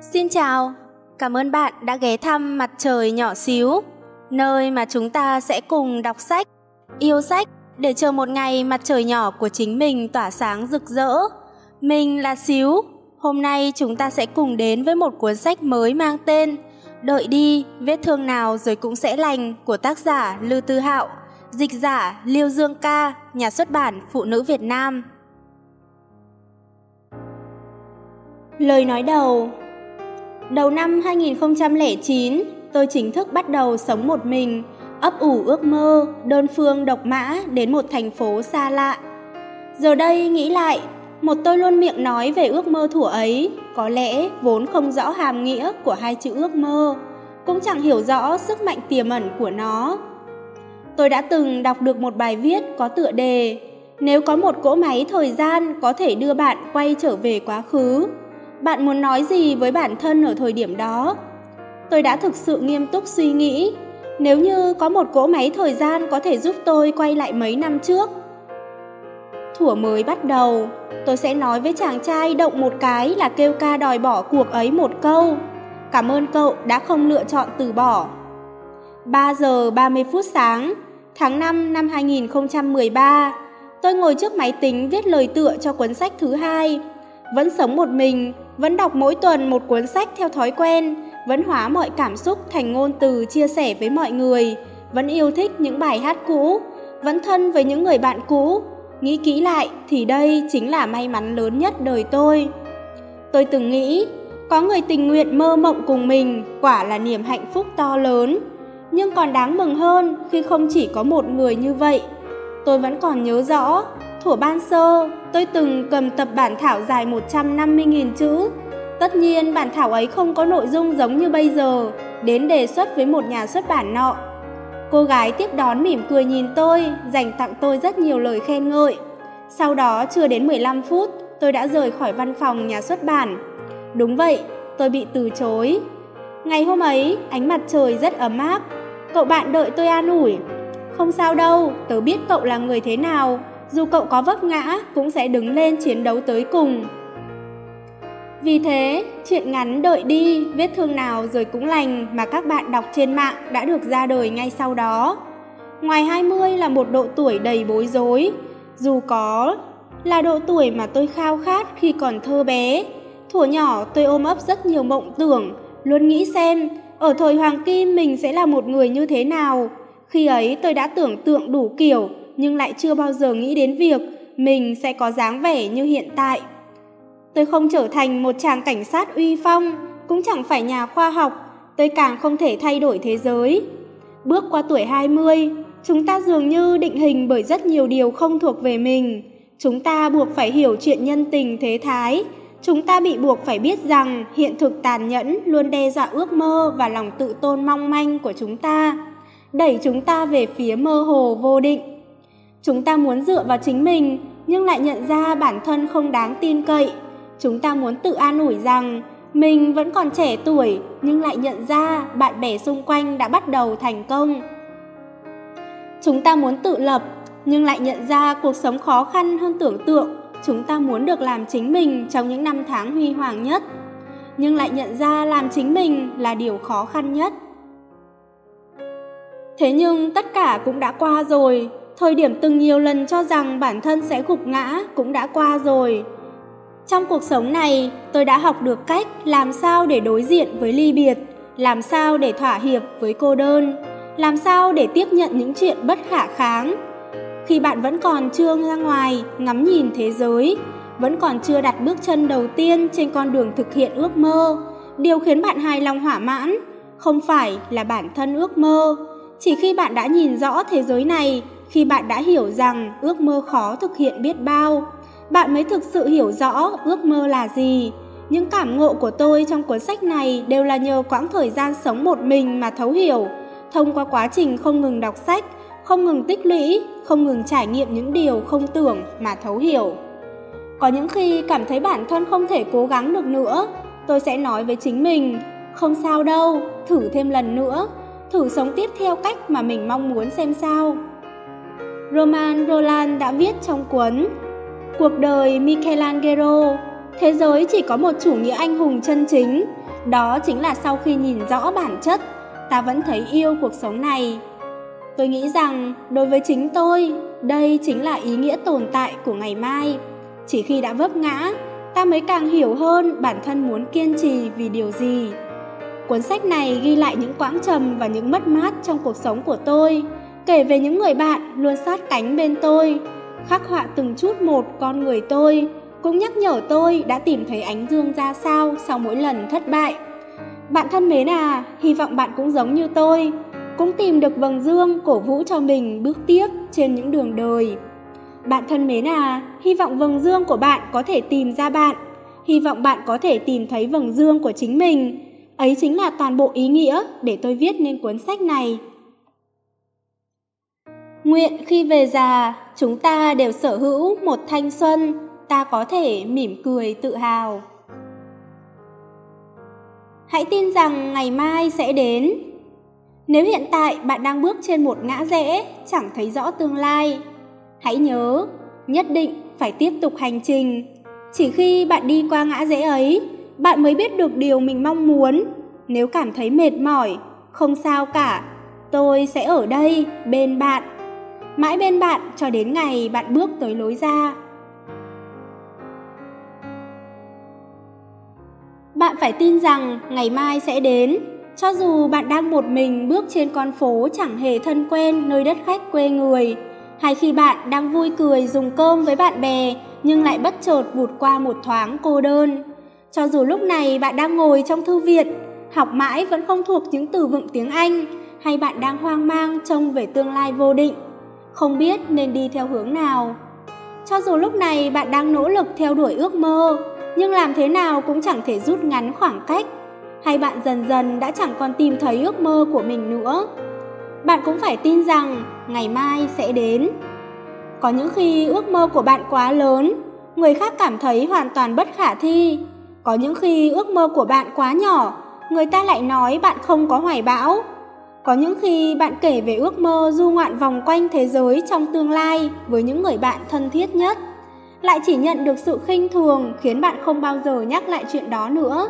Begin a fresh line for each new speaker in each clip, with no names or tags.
Xin chào, cảm ơn bạn đã ghé thăm Mặt trời nhỏ xíu, nơi mà chúng ta sẽ cùng đọc sách, yêu sách để chờ một ngày mặt trời nhỏ của chính mình tỏa sáng rực rỡ. Mình là Xíu, hôm nay chúng ta sẽ cùng đến với một cuốn sách mới mang tên Đợi đi, vết thương nào rồi cũng sẽ lành của tác giả Lư Tư Hạo, dịch giả Liêu Dương Ca, nhà xuất bản Phụ nữ Việt Nam. Lời nói đầu Đầu năm 2009, tôi chính thức bắt đầu sống một mình, ấp ủ ước mơ, đơn phương độc mã đến một thành phố xa lạ. Giờ đây nghĩ lại, một tôi luôn miệng nói về ước mơ thủ ấy, có lẽ vốn không rõ hàm nghĩa của hai chữ ước mơ, cũng chẳng hiểu rõ sức mạnh tiềm ẩn của nó. Tôi đã từng đọc được một bài viết có tựa đề Nếu có một cỗ máy thời gian có thể đưa bạn quay trở về quá khứ, bạn muốn nói gì với bản thân ở thời điểm đó? Tôi đã thực sự nghiêm túc suy nghĩ, nếu như có một cỗ máy thời gian có thể giúp tôi quay lại mấy năm trước. Thủa mới bắt đầu, tôi sẽ nói với chàng trai động một cái là kêu ca đòi bỏ cuộc ấy một câu. Cảm ơn cậu đã không lựa chọn từ bỏ. 3 giờ 30 phút sáng, tháng 5 năm 2013, tôi ngồi trước máy tính viết lời tựa cho cuốn sách thứ hai. Vẫn sống một mình, vẫn đọc mỗi tuần một cuốn sách theo thói quen, vẫn hóa mọi cảm xúc thành ngôn từ chia sẻ với mọi người, vẫn yêu thích những bài hát cũ, vẫn thân với những người bạn cũ. Nghĩ kỹ lại thì đây chính là may mắn lớn nhất đời tôi. Tôi từng nghĩ, có người tình nguyện mơ mộng cùng mình quả là niềm hạnh phúc to lớn. Nhưng còn đáng mừng hơn khi không chỉ có một người như vậy. Tôi vẫn còn nhớ rõ, Thuở ban sơ, tôi từng cầm tập bản thảo dài 150.000 chữ. Tất nhiên bản thảo ấy không có nội dung giống như bây giờ, đến đề xuất với một nhà xuất bản nọ. Cô gái tiếp đón mỉm cười nhìn tôi, dành tặng tôi rất nhiều lời khen ngợi. Sau đó chưa đến 15 phút, tôi đã rời khỏi văn phòng nhà xuất bản. Đúng vậy, tôi bị từ chối. Ngày hôm ấy, ánh mặt trời rất ấm áp. Cậu bạn đợi tôi an ủi. Không sao đâu, tớ biết cậu là người thế nào, dù cậu có vấp ngã cũng sẽ đứng lên chiến đấu tới cùng. Vì thế, chuyện ngắn đợi đi, vết thương nào rồi cũng lành mà các bạn đọc trên mạng đã được ra đời ngay sau đó. Ngoài 20 là một độ tuổi đầy bối rối, dù có là độ tuổi mà tôi khao khát khi còn thơ bé. Thuở nhỏ tôi ôm ấp rất nhiều mộng tưởng, luôn nghĩ xem ở thời hoàng kim mình sẽ là một người như thế nào. Khi ấy tôi đã tưởng tượng đủ kiểu, nhưng lại chưa bao giờ nghĩ đến việc mình sẽ có dáng vẻ như hiện tại. Tôi không trở thành một chàng cảnh sát uy phong, cũng chẳng phải nhà khoa học, tôi càng không thể thay đổi thế giới. Bước qua tuổi 20, chúng ta dường như định hình bởi rất nhiều điều không thuộc về mình. Chúng ta buộc phải hiểu chuyện nhân tình thế thái, chúng ta bị buộc phải biết rằng hiện thực tàn nhẫn luôn đe dọa ước mơ và lòng tự tôn mong manh của chúng ta, đẩy chúng ta về phía mơ hồ vô định. Chúng ta muốn dựa vào chính mình nhưng lại nhận ra bản thân không đáng tin cậy. Chúng ta muốn tự an ủi rằng mình vẫn còn trẻ tuổi nhưng lại nhận ra bạn bè xung quanh đã bắt đầu thành công. Chúng ta muốn tự lập nhưng lại nhận ra cuộc sống khó khăn hơn tưởng tượng. Chúng ta muốn được làm chính mình trong những năm tháng huy hoàng nhất, nhưng lại nhận ra làm chính mình là điều khó khăn nhất. Thế nhưng tất cả cũng đã qua rồi, Thời điểm từng nhiều lần cho rằng bản thân sẽ gục ngã cũng đã qua rồi. Trong cuộc sống này, tôi đã học được cách làm sao để đối diện với ly biệt, làm sao để thỏa hiệp với cô đơn, làm sao để tiếp nhận những chuyện bất khả kháng. Khi bạn vẫn còn chưa ra ngoài ngắm nhìn thế giới, vẫn còn chưa đặt bước chân đầu tiên trên con đường thực hiện ước mơ, điều khiến bạn hài lòng hỏa mãn không phải là bản thân ước mơ, chỉ khi bạn đã nhìn rõ thế giới này khi bạn đã hiểu rằng ước mơ khó thực hiện biết bao, bạn mới thực sự hiểu rõ ước mơ là gì. Những cảm ngộ của tôi trong cuốn sách này đều là nhờ quãng thời gian sống một mình mà thấu hiểu, thông qua quá trình không ngừng đọc sách, không ngừng tích lũy, không ngừng trải nghiệm những điều không tưởng mà thấu hiểu. Có những khi cảm thấy bản thân không thể cố gắng được nữa, tôi sẽ nói với chính mình, không sao đâu, thử thêm lần nữa, thử sống tiếp theo cách mà mình mong muốn xem sao. Roman Roland đã viết trong cuốn Cuộc đời Michelangelo, thế giới chỉ có một chủ nghĩa anh hùng chân chính, đó chính là sau khi nhìn rõ bản chất, ta vẫn thấy yêu cuộc sống này. Tôi nghĩ rằng đối với chính tôi, đây chính là ý nghĩa tồn tại của ngày mai. Chỉ khi đã vấp ngã, ta mới càng hiểu hơn bản thân muốn kiên trì vì điều gì. Cuốn sách này ghi lại những quãng trầm và những mất mát trong cuộc sống của tôi, kể về những người bạn luôn sát cánh bên tôi, khắc họa từng chút một con người tôi, cũng nhắc nhở tôi đã tìm thấy ánh dương ra sao sau mỗi lần thất bại. Bạn thân mến à, hy vọng bạn cũng giống như tôi, cũng tìm được vầng dương cổ vũ cho mình bước tiếp trên những đường đời. Bạn thân mến à, hy vọng vầng dương của bạn có thể tìm ra bạn, hy vọng bạn có thể tìm thấy vầng dương của chính mình. Ấy chính là toàn bộ ý nghĩa để tôi viết nên cuốn sách này. Nguyện khi về già, chúng ta đều sở hữu một thanh xuân, ta có thể mỉm cười tự hào. Hãy tin rằng ngày mai sẽ đến. Nếu hiện tại bạn đang bước trên một ngã rẽ, chẳng thấy rõ tương lai, hãy nhớ, nhất định phải tiếp tục hành trình. Chỉ khi bạn đi qua ngã rẽ ấy, bạn mới biết được điều mình mong muốn. Nếu cảm thấy mệt mỏi, không sao cả, tôi sẽ ở đây bên bạn mãi bên bạn cho đến ngày bạn bước tới lối ra. Bạn phải tin rằng ngày mai sẽ đến, cho dù bạn đang một mình bước trên con phố chẳng hề thân quen nơi đất khách quê người, hay khi bạn đang vui cười dùng cơm với bạn bè nhưng lại bất chợt vụt qua một thoáng cô đơn. Cho dù lúc này bạn đang ngồi trong thư viện, học mãi vẫn không thuộc những từ vựng tiếng Anh, hay bạn đang hoang mang trông về tương lai vô định, không biết nên đi theo hướng nào. Cho dù lúc này bạn đang nỗ lực theo đuổi ước mơ, nhưng làm thế nào cũng chẳng thể rút ngắn khoảng cách, hay bạn dần dần đã chẳng còn tìm thấy ước mơ của mình nữa. Bạn cũng phải tin rằng ngày mai sẽ đến. Có những khi ước mơ của bạn quá lớn, người khác cảm thấy hoàn toàn bất khả thi. Có những khi ước mơ của bạn quá nhỏ, người ta lại nói bạn không có hoài bão. Có những khi bạn kể về ước mơ du ngoạn vòng quanh thế giới trong tương lai với những người bạn thân thiết nhất, lại chỉ nhận được sự khinh thường khiến bạn không bao giờ nhắc lại chuyện đó nữa.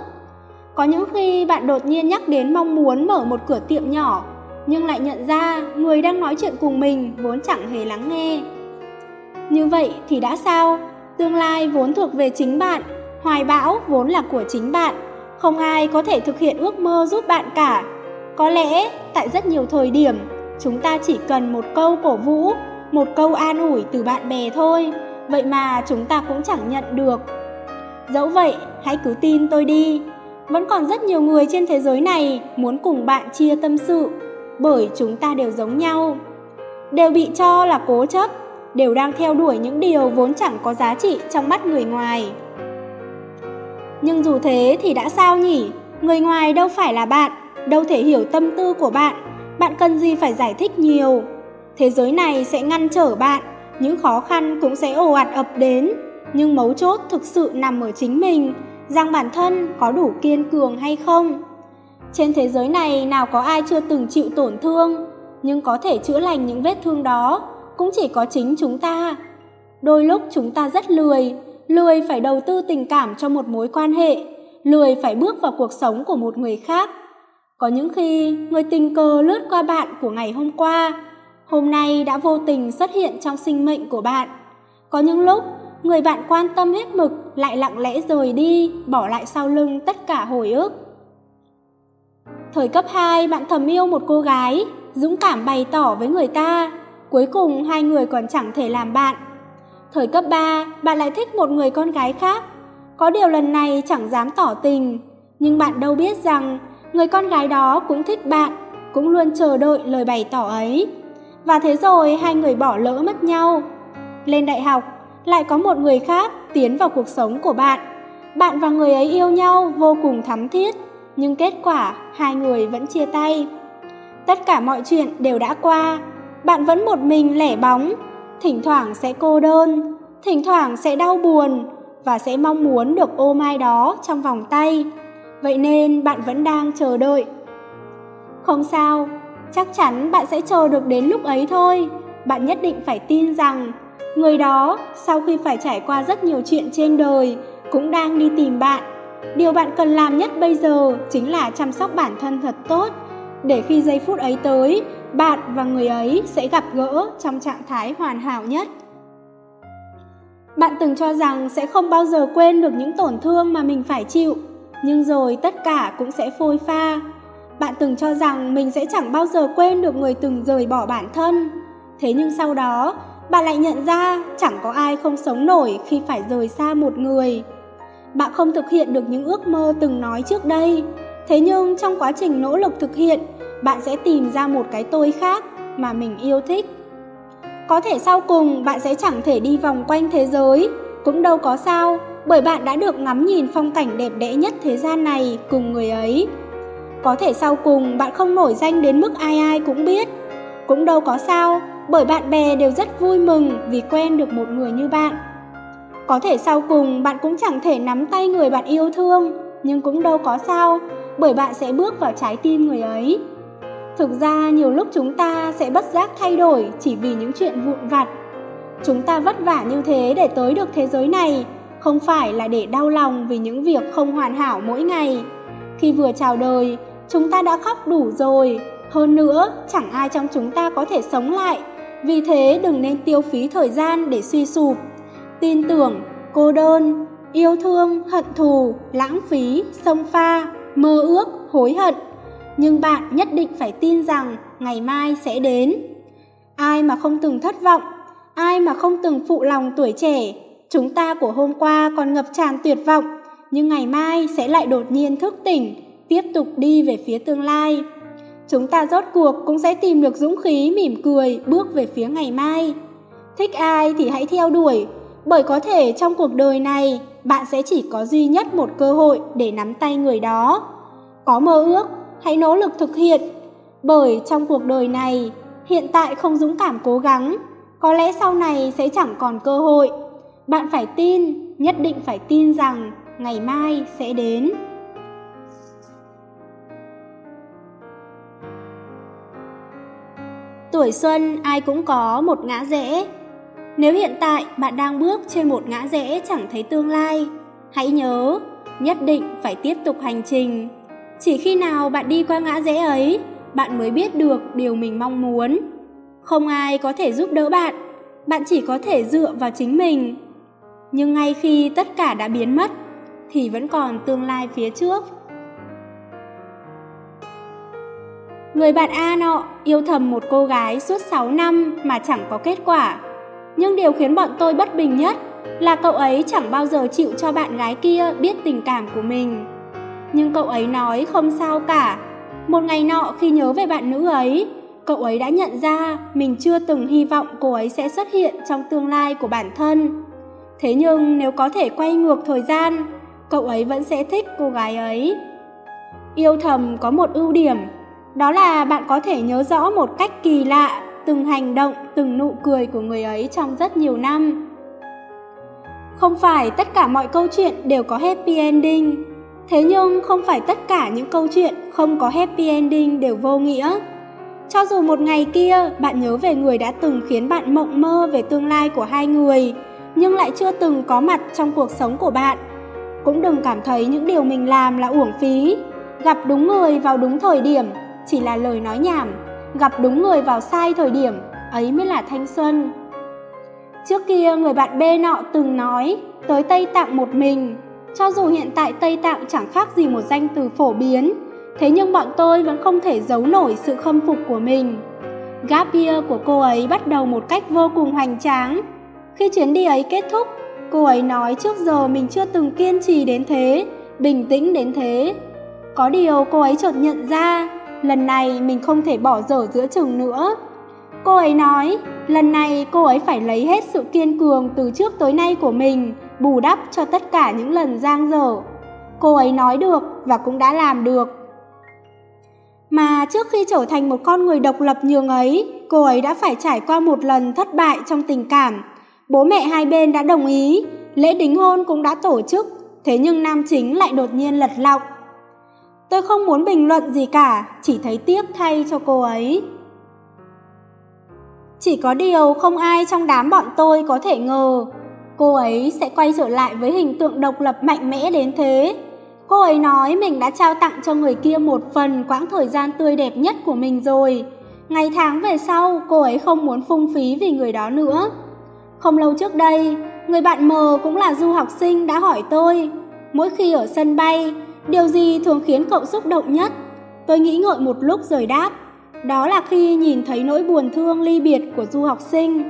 Có những khi bạn đột nhiên nhắc đến mong muốn mở một cửa tiệm nhỏ, nhưng lại nhận ra người đang nói chuyện cùng mình vốn chẳng hề lắng nghe. Như vậy thì đã sao? Tương lai vốn thuộc về chính bạn, hoài bão vốn là của chính bạn, không ai có thể thực hiện ước mơ giúp bạn cả có lẽ tại rất nhiều thời điểm, chúng ta chỉ cần một câu cổ vũ, một câu an ủi từ bạn bè thôi, vậy mà chúng ta cũng chẳng nhận được. Dẫu vậy, hãy cứ tin tôi đi, vẫn còn rất nhiều người trên thế giới này muốn cùng bạn chia tâm sự, bởi chúng ta đều giống nhau. Đều bị cho là cố chấp, đều đang theo đuổi những điều vốn chẳng có giá trị trong mắt người ngoài. Nhưng dù thế thì đã sao nhỉ? Người ngoài đâu phải là bạn, đâu thể hiểu tâm tư của bạn, bạn cần gì phải giải thích nhiều. Thế giới này sẽ ngăn trở bạn, những khó khăn cũng sẽ ồ ạt ập đến, nhưng mấu chốt thực sự nằm ở chính mình, rằng bản thân có đủ kiên cường hay không. Trên thế giới này nào có ai chưa từng chịu tổn thương, nhưng có thể chữa lành những vết thương đó cũng chỉ có chính chúng ta. Đôi lúc chúng ta rất lười, lười phải đầu tư tình cảm cho một mối quan hệ, lười phải bước vào cuộc sống của một người khác có những khi người tình cờ lướt qua bạn của ngày hôm qua, hôm nay đã vô tình xuất hiện trong sinh mệnh của bạn. Có những lúc người bạn quan tâm hết mực lại lặng lẽ rời đi, bỏ lại sau lưng tất cả hồi ức. Thời cấp 2 bạn thầm yêu một cô gái, dũng cảm bày tỏ với người ta, cuối cùng hai người còn chẳng thể làm bạn. Thời cấp 3 bạn lại thích một người con gái khác, có điều lần này chẳng dám tỏ tình, nhưng bạn đâu biết rằng người con gái đó cũng thích bạn, cũng luôn chờ đợi lời bày tỏ ấy. Và thế rồi hai người bỏ lỡ mất nhau. Lên đại học, lại có một người khác tiến vào cuộc sống của bạn. Bạn và người ấy yêu nhau vô cùng thắm thiết, nhưng kết quả hai người vẫn chia tay. Tất cả mọi chuyện đều đã qua, bạn vẫn một mình lẻ bóng, thỉnh thoảng sẽ cô đơn, thỉnh thoảng sẽ đau buồn và sẽ mong muốn được ôm ai đó trong vòng tay. Vậy nên bạn vẫn đang chờ đợi. Không sao, chắc chắn bạn sẽ chờ được đến lúc ấy thôi. Bạn nhất định phải tin rằng người đó sau khi phải trải qua rất nhiều chuyện trên đời cũng đang đi tìm bạn, điều bạn cần làm nhất bây giờ chính là chăm sóc bản thân thật tốt để khi giây phút ấy tới bạn và người ấy sẽ gặp gỡ trong trạng thái hoàn hảo nhất bạn từng cho rằng sẽ không bao giờ quên được những tổn thương mà mình phải chịu nhưng rồi tất cả cũng sẽ phôi pha. Bạn từng cho rằng mình sẽ chẳng bao giờ quên được người từng rời bỏ bản thân. Thế nhưng sau đó, bạn lại nhận ra chẳng có ai không sống nổi khi phải rời xa một người. Bạn không thực hiện được những ước mơ từng nói trước đây. Thế nhưng trong quá trình nỗ lực thực hiện, bạn sẽ tìm ra một cái tôi khác mà mình yêu thích. Có thể sau cùng bạn sẽ chẳng thể đi vòng quanh thế giới, cũng đâu có sao bởi bạn đã được ngắm nhìn phong cảnh đẹp đẽ nhất thế gian này cùng người ấy. Có thể sau cùng, bạn không nổi danh đến mức ai ai cũng biết. Cũng đâu có sao, bởi bạn bè đều rất vui mừng vì quen được một người như bạn. Có thể sau cùng, bạn cũng chẳng thể nắm tay người bạn yêu thương, nhưng cũng đâu có sao, bởi bạn sẽ bước vào trái tim người ấy. Thực ra, nhiều lúc chúng ta sẽ bất giác thay đổi chỉ vì những chuyện vụn vặt. Chúng ta vất vả như thế để tới được thế giới này không phải là để đau lòng vì những việc không hoàn hảo mỗi ngày. Khi vừa chào đời, chúng ta đã khóc đủ rồi. Hơn nữa, chẳng ai trong chúng ta có thể sống lại. Vì thế đừng nên tiêu phí thời gian để suy sụp. Tin tưởng, cô đơn, yêu thương, hận thù, lãng phí, xông pha, mơ ước, hối hận. Nhưng bạn nhất định phải tin rằng ngày mai sẽ đến. Ai mà không từng thất vọng, ai mà không từng phụ lòng tuổi trẻ chúng ta của hôm qua còn ngập tràn tuyệt vọng, nhưng ngày mai sẽ lại đột nhiên thức tỉnh, tiếp tục đi về phía tương lai. Chúng ta rốt cuộc cũng sẽ tìm được dũng khí mỉm cười bước về phía ngày mai. Thích ai thì hãy theo đuổi, bởi có thể trong cuộc đời này, bạn sẽ chỉ có duy nhất một cơ hội để nắm tay người đó. Có mơ ước, hãy nỗ lực thực hiện, bởi trong cuộc đời này, hiện tại không dũng cảm cố gắng, có lẽ sau này sẽ chẳng còn cơ hội bạn phải tin, nhất định phải tin rằng ngày mai sẽ đến. Tuổi xuân ai cũng có một ngã rẽ. Nếu hiện tại bạn đang bước trên một ngã rẽ chẳng thấy tương lai, hãy nhớ nhất định phải tiếp tục hành trình. Chỉ khi nào bạn đi qua ngã rẽ ấy, bạn mới biết được điều mình mong muốn. Không ai có thể giúp đỡ bạn bạn chỉ có thể dựa vào chính mình nhưng ngay khi tất cả đã biến mất, thì vẫn còn tương lai phía trước. Người bạn a nọ yêu thầm một cô gái suốt sáu năm mà chẳng có kết quả. Nhưng điều khiến bọn tôi bất bình nhất là cậu ấy chẳng bao giờ chịu cho bạn gái kia biết tình cảm của mình. Nhưng cậu ấy nói không sao cả. Một ngày nọ khi nhớ về bạn nữ ấy, cậu ấy đã nhận ra mình chưa từng hy vọng cô ấy sẽ xuất hiện trong tương lai của bản thân thế nhưng nếu có thể quay ngược thời gian, cậu ấy vẫn sẽ thích cô gái ấy. Yêu thầm có một ưu điểm, đó là bạn có thể nhớ rõ một cách kỳ lạ từng hành động, từng nụ cười của người ấy trong rất nhiều năm. Không phải tất cả mọi câu chuyện đều có happy ending, thế nhưng không phải tất cả những câu chuyện không có happy ending đều vô nghĩa. Cho dù một ngày kia bạn nhớ về người đã từng khiến bạn mộng mơ về tương lai của hai người nhưng lại chưa từng có mặt trong cuộc sống của bạn. Cũng đừng cảm thấy những điều mình làm là uổng phí. Gặp đúng người vào đúng thời điểm chỉ là lời nói nhảm. Gặp đúng người vào sai thời điểm, ấy mới là thanh xuân. Trước kia người bạn b nọ từng nói, tới tây tạng một mình. Cho dù hiện tại tây tạng chẳng khác gì một danh từ phổ biến, thế nhưng bọn tôi vẫn không thể giấu nổi sự khâm phục của mình. Gap year của cô ấy bắt đầu một cách vô cùng hoành tráng khi chuyến đi ấy kết thúc, cô ấy nói trước giờ mình chưa từng kiên trì đến thế, bình tĩnh đến thế. Có điều cô ấy chợt nhận ra, lần này mình không thể bỏ dở giữa chừng nữa. Cô ấy nói, lần này cô ấy phải lấy hết sự kiên cường từ trước tới nay của mình, bù đắp cho tất cả những lần giang dở. Cô ấy nói được và cũng đã làm được. Mà trước khi trở thành một con người độc lập nhường ấy, cô ấy đã phải trải qua một lần thất bại trong tình cảm bố mẹ hai bên đã đồng ý. Lễ đính hôn cũng đã tổ chức. Thế nhưng nam chính lại đột nhiên lật lọng. Tôi không muốn bình luận gì cả chỉ thấy tiếc thay cho cô ấy. Chỉ có điều không ai trong đám bọn tôi có thể ngờ cô ấy sẽ quay trở lại với hình tượng độc lập mạnh mẽ đến thế. Cô ấy nói mình đã trao tặng cho người kia một phần quãng thời gian tươi đẹp nhất của mình rồi. Ngày tháng về sau, cô ấy không muốn phung phí vì người đó nữa. Không lâu trước đây, người bạn mờ cũng là du học sinh đã hỏi tôi, mỗi khi ở sân bay, điều gì thường khiến cậu xúc động nhất? Tôi nghĩ ngợi một lúc rồi đáp, đó là khi nhìn thấy nỗi buồn thương ly biệt của du học sinh.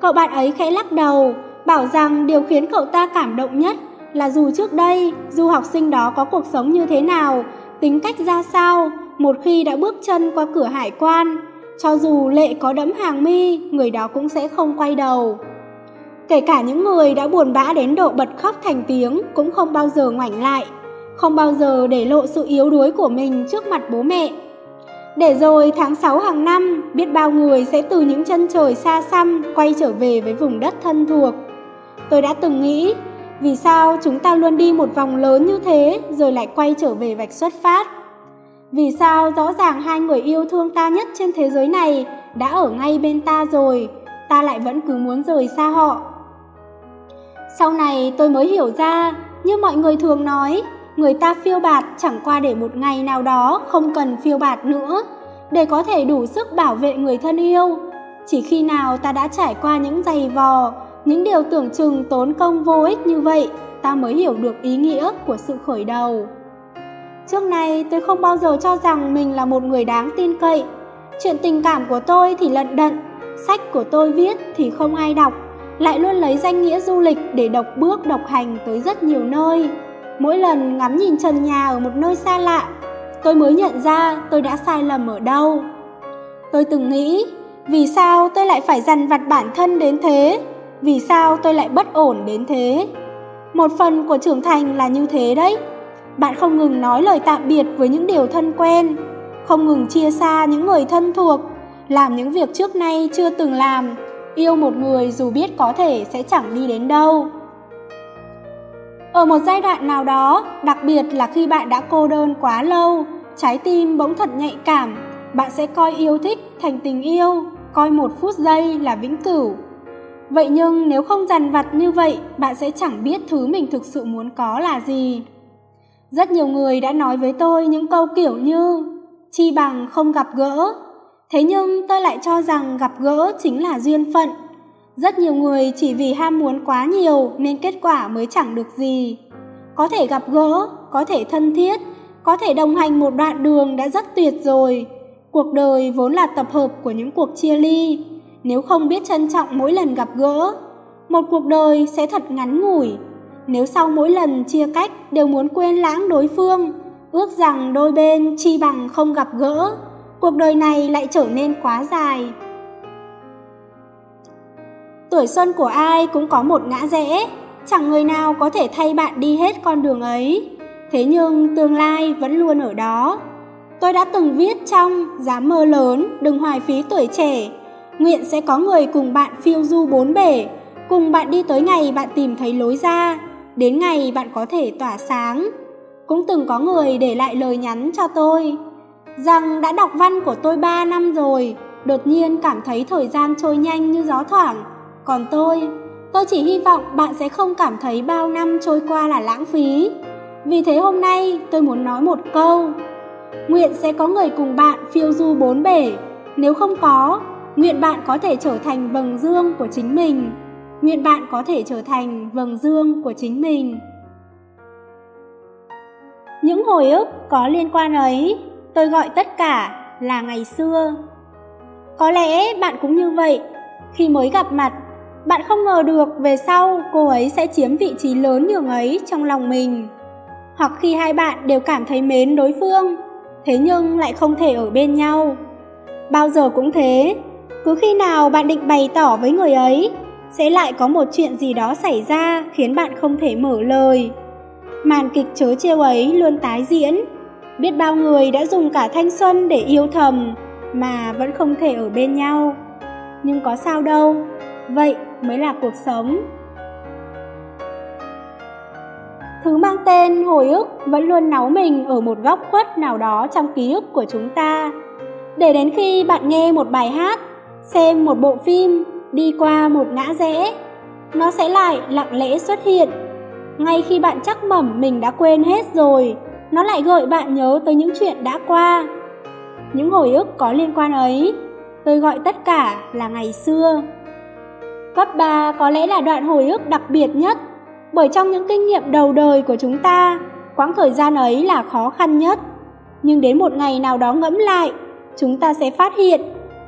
Cậu bạn ấy khẽ lắc đầu, bảo rằng điều khiến cậu ta cảm động nhất là dù trước đây du học sinh đó có cuộc sống như thế nào, tính cách ra sao, một khi đã bước chân qua cửa hải quan, cho dù lệ có đẫm hàng mi, người đó cũng sẽ không quay đầu. Kể cả những người đã buồn bã đến độ bật khóc thành tiếng cũng không bao giờ ngoảnh lại, không bao giờ để lộ sự yếu đuối của mình trước mặt bố mẹ. Để rồi tháng 6 hàng năm, biết bao người sẽ từ những chân trời xa xăm quay trở về với vùng đất thân thuộc. Tôi đã từng nghĩ, vì sao chúng ta luôn đi một vòng lớn như thế rồi lại quay trở về vạch xuất phát? Vì sao rõ ràng hai người yêu thương ta nhất trên thế giới này đã ở ngay bên ta rồi, ta lại vẫn cứ muốn rời xa họ? Sau này tôi mới hiểu ra, như mọi người thường nói, người ta phiêu bạt chẳng qua để một ngày nào đó không cần phiêu bạt nữa, để có thể đủ sức bảo vệ người thân yêu. Chỉ khi nào ta đã trải qua những giày vò, những điều tưởng chừng tốn công vô ích như vậy, ta mới hiểu được ý nghĩa của sự khởi đầu. Trước này tôi không bao giờ cho rằng mình là một người đáng tin cậy. Chuyện tình cảm của tôi thì lận đận, sách của tôi viết thì không ai đọc, lại luôn lấy danh nghĩa du lịch để độc bước độc hành tới rất nhiều nơi. Mỗi lần ngắm nhìn trần nhà ở một nơi xa lạ, tôi mới nhận ra tôi đã sai lầm ở đâu. Tôi từng nghĩ, vì sao tôi lại phải dằn vặt bản thân đến thế? Vì sao tôi lại bất ổn đến thế? Một phần của trưởng thành là như thế đấy. Bạn không ngừng nói lời tạm biệt với những điều thân quen, không ngừng chia xa những người thân thuộc, làm những việc trước nay chưa từng làm, yêu một người dù biết có thể sẽ chẳng đi đến đâu. Ở một giai đoạn nào đó, đặc biệt là khi bạn đã cô đơn quá lâu, trái tim bỗng thật nhạy cảm, bạn sẽ coi yêu thích thành tình yêu, coi một phút giây là vĩnh cửu. Vậy nhưng nếu không dằn vặt như vậy, bạn sẽ chẳng biết thứ mình thực sự muốn có là gì. Rất nhiều người đã nói với tôi những câu kiểu như chi bằng không gặp gỡ. Thế nhưng tôi lại cho rằng gặp gỡ chính là duyên phận. Rất nhiều người chỉ vì ham muốn quá nhiều nên kết quả mới chẳng được gì. Có thể gặp gỡ, có thể thân thiết, có thể đồng hành một đoạn đường đã rất tuyệt rồi. Cuộc đời vốn là tập hợp của những cuộc chia ly. Nếu không biết trân trọng mỗi lần gặp gỡ, một cuộc đời sẽ thật ngắn ngủi, nếu sau mỗi lần chia cách đều muốn quên lãng đối phương, ước rằng đôi bên chi bằng không gặp gỡ, cuộc đời này lại trở nên quá dài. Tuổi xuân của ai cũng có một ngã rẽ, chẳng người nào có thể thay bạn đi hết con đường ấy. Thế nhưng tương lai vẫn luôn ở đó. Tôi đã từng viết trong Dám mơ lớn, đừng hoài phí tuổi trẻ, nguyện sẽ có người cùng bạn phiêu du bốn bể, cùng bạn đi tới ngày bạn tìm thấy lối ra, đến ngày bạn có thể tỏa sáng. Cũng từng có người để lại lời nhắn cho tôi, rằng đã đọc văn của tôi 3 năm rồi, đột nhiên cảm thấy thời gian trôi nhanh như gió thoảng. Còn tôi, tôi chỉ hy vọng bạn sẽ không cảm thấy bao năm trôi qua là lãng phí. Vì thế hôm nay tôi muốn nói một câu. Nguyện sẽ có người cùng bạn phiêu du bốn bể, nếu không có, nguyện bạn có thể trở thành vầng dương của chính mình nguyện bạn có thể trở thành vầng dương của chính mình những hồi ức có liên quan ấy tôi gọi tất cả là ngày xưa có lẽ bạn cũng như vậy, khi mới gặp mặt, bạn không ngờ được về sau cô ấy sẽ chiếm vị trí lớn nhường ấy trong lòng mình hoặc khi hai bạn đều cảm thấy mến đối phương, thế nhưng lại không thể ở bên nhau bao giờ cũng thế, cứ khi nào bạn định bày tỏ với người ấy, sẽ lại có một chuyện gì đó xảy ra khiến bạn không thể mở lời. Màn kịch chớ trêu ấy luôn tái diễn. Biết bao người đã dùng cả thanh xuân để yêu thầm mà vẫn không thể ở bên nhau. Nhưng có sao đâu, vậy mới là cuộc sống. Thứ mang tên hồi ức vẫn luôn náu mình ở một góc khuất nào đó trong ký ức của chúng ta. Để đến khi bạn nghe một bài hát, xem một bộ phim đi qua một ngã rẽ nó sẽ lại lặng lẽ xuất hiện ngay khi bạn chắc mẩm mình đã quên hết rồi, nó lại gợi bạn nhớ tới những chuyện đã qua. Những hồi ức có liên quan ấy, tôi gọi tất cả là ngày xưa. Cấp 3 có lẽ là đoạn hồi ức đặc biệt nhất, bởi trong những kinh nghiệm đầu đời của chúng ta, quãng thời gian ấy là khó khăn nhất. Nhưng đến một ngày nào đó ngẫm lại, chúng ta sẽ phát hiện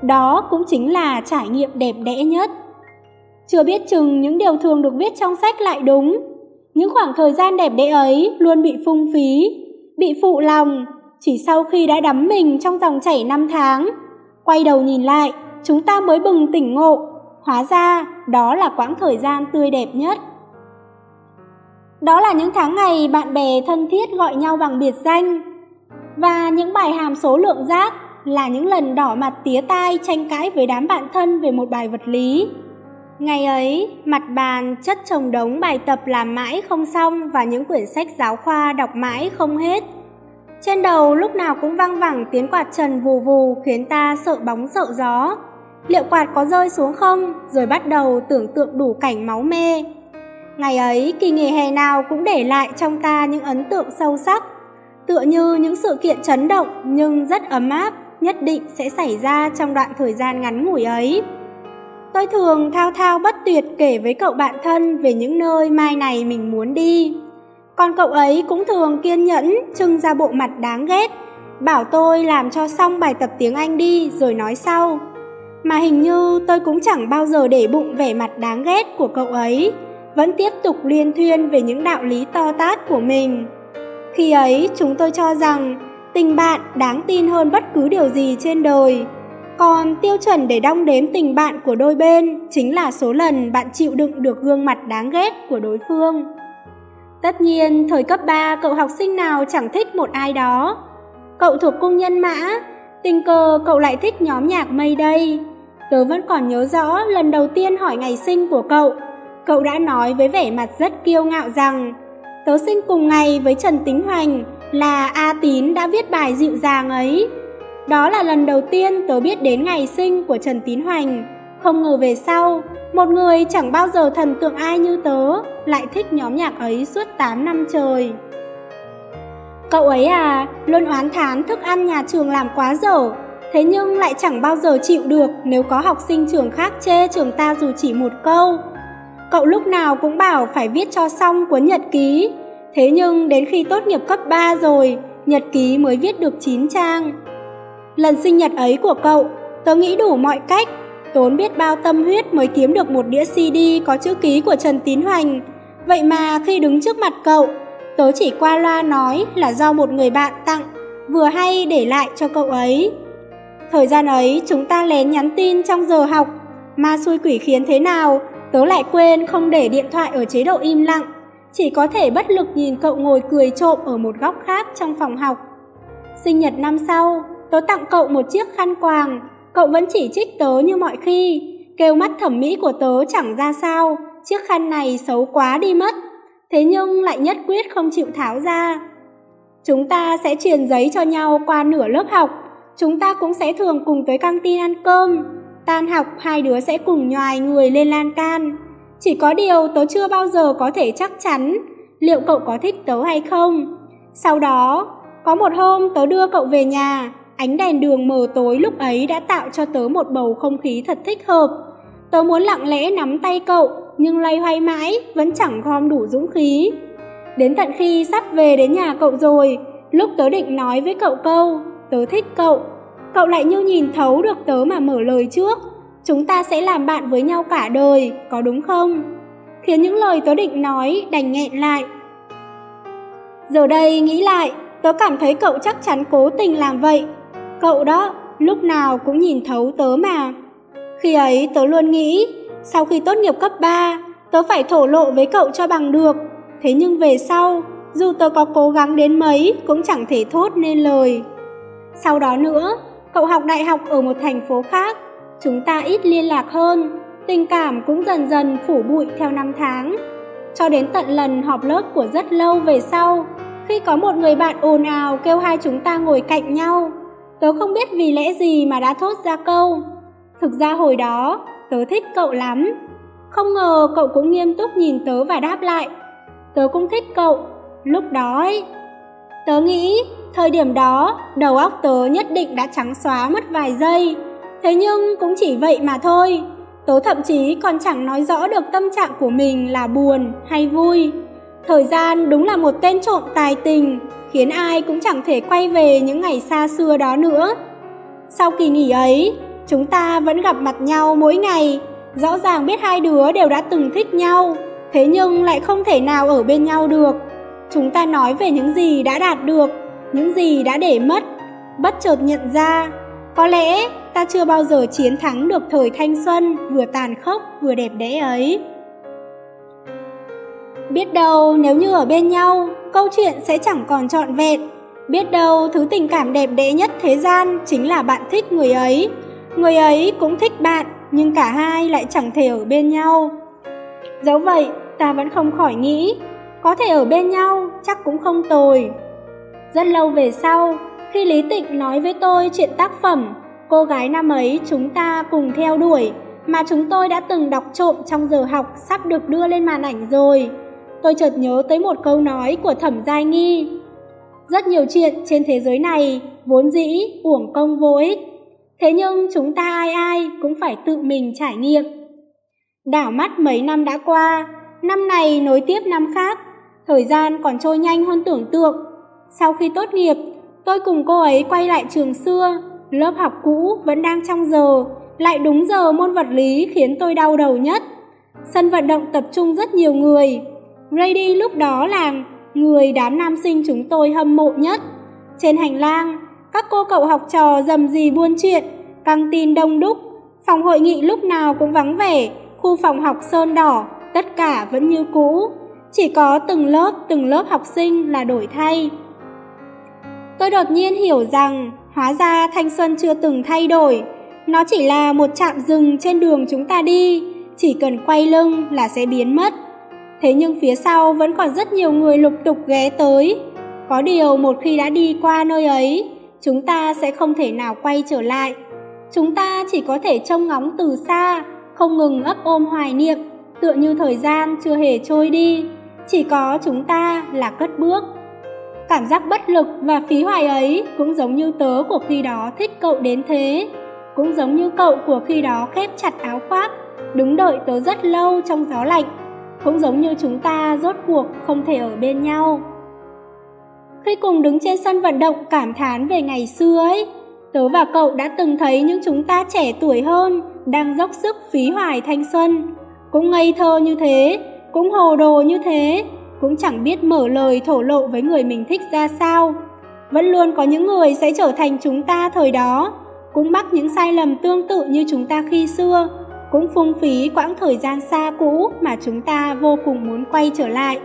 đó cũng chính là trải nghiệm đẹp đẽ nhất. Chưa biết chừng những điều thường được viết trong sách lại đúng. Những khoảng thời gian đẹp đẽ ấy luôn bị phung phí, bị phụ lòng, chỉ sau khi đã đắm mình trong dòng chảy năm tháng. Quay đầu nhìn lại, chúng ta mới bừng tỉnh ngộ, hóa ra đó là quãng thời gian tươi đẹp nhất. Đó là những tháng ngày bạn bè thân thiết gọi nhau bằng biệt danh, và những bài hàm số lượng rác là những lần đỏ mặt tía tai tranh cãi với đám bạn thân về một bài vật lý. Ngày ấy, mặt bàn chất chồng đống bài tập làm mãi không xong và những quyển sách giáo khoa đọc mãi không hết. Trên đầu lúc nào cũng văng vẳng tiếng quạt trần vù vù khiến ta sợ bóng sợ gió. Liệu quạt có rơi xuống không? Rồi bắt đầu tưởng tượng đủ cảnh máu mê. Ngày ấy, kỳ nghỉ hè nào cũng để lại trong ta những ấn tượng sâu sắc. Tựa như những sự kiện chấn động nhưng rất ấm áp nhất định sẽ xảy ra trong đoạn thời gian ngắn ngủi ấy. Tôi thường thao thao bất tuyệt kể với cậu bạn thân về những nơi mai này mình muốn đi. Còn cậu ấy cũng thường kiên nhẫn trưng ra bộ mặt đáng ghét, bảo tôi làm cho xong bài tập tiếng Anh đi rồi nói sau. Mà hình như tôi cũng chẳng bao giờ để bụng vẻ mặt đáng ghét của cậu ấy, vẫn tiếp tục liên thuyên về những đạo lý to tát của mình. Khi ấy chúng tôi cho rằng tình bạn đáng tin hơn bất cứ điều gì trên đời. Còn tiêu chuẩn để đong đếm tình bạn của đôi bên chính là số lần bạn chịu đựng được gương mặt đáng ghét của đối phương. Tất nhiên, thời cấp 3 cậu học sinh nào chẳng thích một ai đó. Cậu thuộc cung nhân mã, tình cờ cậu lại thích nhóm nhạc mây đây. Tớ vẫn còn nhớ rõ lần đầu tiên hỏi ngày sinh của cậu. Cậu đã nói với vẻ mặt rất kiêu ngạo rằng Tớ sinh cùng ngày với Trần Tính Hoành là A Tín đã viết bài dịu dàng ấy. Đó là lần đầu tiên tớ biết đến ngày sinh của Trần Tín Hoành. Không ngờ về sau, một người chẳng bao giờ thần tượng ai như tớ lại thích nhóm nhạc ấy suốt 8 năm trời. Cậu ấy à, luôn oán thán thức ăn nhà trường làm quá dở, thế nhưng lại chẳng bao giờ chịu được nếu có học sinh trường khác chê trường ta dù chỉ một câu. Cậu lúc nào cũng bảo phải viết cho xong cuốn nhật ký, thế nhưng đến khi tốt nghiệp cấp 3 rồi, nhật ký mới viết được 9 trang. Lần sinh nhật ấy của cậu, tớ nghĩ đủ mọi cách, tốn biết bao tâm huyết mới kiếm được một đĩa CD có chữ ký của Trần Tín Hoành. Vậy mà khi đứng trước mặt cậu, tớ chỉ qua loa nói là do một người bạn tặng, vừa hay để lại cho cậu ấy. Thời gian ấy chúng ta lén nhắn tin trong giờ học, ma xui quỷ khiến thế nào, tớ lại quên không để điện thoại ở chế độ im lặng, chỉ có thể bất lực nhìn cậu ngồi cười trộm ở một góc khác trong phòng học. Sinh nhật năm sau, tớ tặng cậu một chiếc khăn quàng, cậu vẫn chỉ trích tớ như mọi khi, kêu mắt thẩm mỹ của tớ chẳng ra sao, chiếc khăn này xấu quá đi mất, thế nhưng lại nhất quyết không chịu tháo ra. Chúng ta sẽ truyền giấy cho nhau qua nửa lớp học, chúng ta cũng sẽ thường cùng tới căng tin ăn cơm, tan học hai đứa sẽ cùng nhoài người lên lan can. Chỉ có điều tớ chưa bao giờ có thể chắc chắn liệu cậu có thích tớ hay không. Sau đó, có một hôm tớ đưa cậu về nhà, ánh đèn đường mờ tối lúc ấy đã tạo cho tớ một bầu không khí thật thích hợp. Tớ muốn lặng lẽ nắm tay cậu, nhưng loay hoay mãi vẫn chẳng gom đủ dũng khí. Đến tận khi sắp về đến nhà cậu rồi, lúc tớ định nói với cậu câu, tớ thích cậu, cậu lại như nhìn thấu được tớ mà mở lời trước. Chúng ta sẽ làm bạn với nhau cả đời, có đúng không? Khiến những lời tớ định nói đành nghẹn lại. Giờ đây nghĩ lại, tớ cảm thấy cậu chắc chắn cố tình làm vậy. Cậu đó, lúc nào cũng nhìn thấu tớ mà. Khi ấy tớ luôn nghĩ, sau khi tốt nghiệp cấp 3, tớ phải thổ lộ với cậu cho bằng được. Thế nhưng về sau, dù tớ có cố gắng đến mấy cũng chẳng thể thốt nên lời. Sau đó nữa, cậu học đại học ở một thành phố khác, chúng ta ít liên lạc hơn, tình cảm cũng dần dần phủ bụi theo năm tháng. Cho đến tận lần họp lớp của rất lâu về sau, khi có một người bạn ồn ào kêu hai chúng ta ngồi cạnh nhau, tớ không biết vì lẽ gì mà đã thốt ra câu. Thực ra hồi đó, tớ thích cậu lắm. Không ngờ cậu cũng nghiêm túc nhìn tớ và đáp lại. tớ cũng thích cậu. Lúc đó ấy, tớ nghĩ thời điểm đó đầu óc tớ nhất định đã trắng xóa mất vài giây. Thế nhưng cũng chỉ vậy mà thôi. Tớ thậm chí còn chẳng nói rõ được tâm trạng của mình là buồn hay vui. Thời gian đúng là một tên trộm tài tình, khiến ai cũng chẳng thể quay về những ngày xa xưa đó nữa. Sau kỳ nghỉ ấy, chúng ta vẫn gặp mặt nhau mỗi ngày, rõ ràng biết hai đứa đều đã từng thích nhau, thế nhưng lại không thể nào ở bên nhau được. Chúng ta nói về những gì đã đạt được, những gì đã để mất, bất chợt nhận ra, có lẽ ta chưa bao giờ chiến thắng được thời thanh xuân vừa tàn khốc vừa đẹp đẽ ấy. Biết đâu nếu như ở bên nhau, câu chuyện sẽ chẳng còn trọn vẹn. Biết đâu thứ tình cảm đẹp đẽ nhất thế gian chính là bạn thích người ấy. Người ấy cũng thích bạn, nhưng cả hai lại chẳng thể ở bên nhau. Dẫu vậy, ta vẫn không khỏi nghĩ, có thể ở bên nhau chắc cũng không tồi. Rất lâu về sau, khi Lý Tịnh nói với tôi chuyện tác phẩm, cô gái năm ấy chúng ta cùng theo đuổi, mà chúng tôi đã từng đọc trộm trong giờ học sắp được đưa lên màn ảnh rồi tôi chợt nhớ tới một câu nói của thẩm giai nghi. Rất nhiều chuyện trên thế giới này vốn dĩ uổng công vô ích. Thế nhưng chúng ta ai ai cũng phải tự mình trải nghiệm. Đảo mắt mấy năm đã qua, năm này nối tiếp năm khác, thời gian còn trôi nhanh hơn tưởng tượng. Sau khi tốt nghiệp, tôi cùng cô ấy quay lại trường xưa, lớp học cũ vẫn đang trong giờ, lại đúng giờ môn vật lý khiến tôi đau đầu nhất. Sân vận động tập trung rất nhiều người. Grady lúc đó là người đám nam sinh chúng tôi hâm mộ nhất. Trên hành lang, các cô cậu học trò dầm gì buôn chuyện, căng tin đông đúc, phòng hội nghị lúc nào cũng vắng vẻ, khu phòng học sơn đỏ, tất cả vẫn như cũ. Chỉ có từng lớp từng lớp học sinh là đổi thay. Tôi đột nhiên hiểu rằng hóa ra thanh xuân chưa từng thay đổi. Nó chỉ là một chạm dừng trên đường chúng ta đi, chỉ cần quay lưng là sẽ biến mất. Thế nhưng phía sau vẫn còn rất nhiều người lục tục ghé tới. Có điều một khi đã đi qua nơi ấy, chúng ta sẽ không thể nào quay trở lại. Chúng ta chỉ có thể trông ngóng từ xa, không ngừng ấp ôm hoài niệm, tựa như thời gian chưa hề trôi đi. Chỉ có chúng ta là cất bước. Cảm giác bất lực và phí hoài ấy cũng giống như tớ của khi đó thích cậu đến thế. Cũng giống như cậu của khi đó khép chặt áo khoác, đứng đợi tớ rất lâu trong gió lạnh cũng giống như chúng ta rốt cuộc không thể ở bên nhau. Khi cùng đứng trên sân vận động cảm thán về ngày xưa ấy, tớ và cậu đã từng thấy những chúng ta trẻ tuổi hơn đang dốc sức phí hoài thanh xuân, cũng ngây thơ như thế, cũng hồ đồ như thế, cũng chẳng biết mở lời thổ lộ với người mình thích ra sao. Vẫn luôn có những người sẽ trở thành chúng ta thời đó, cũng mắc những sai lầm tương tự như chúng ta khi xưa, cũng phung phí quãng thời gian xa cũ mà chúng ta vô cùng muốn quay trở lại.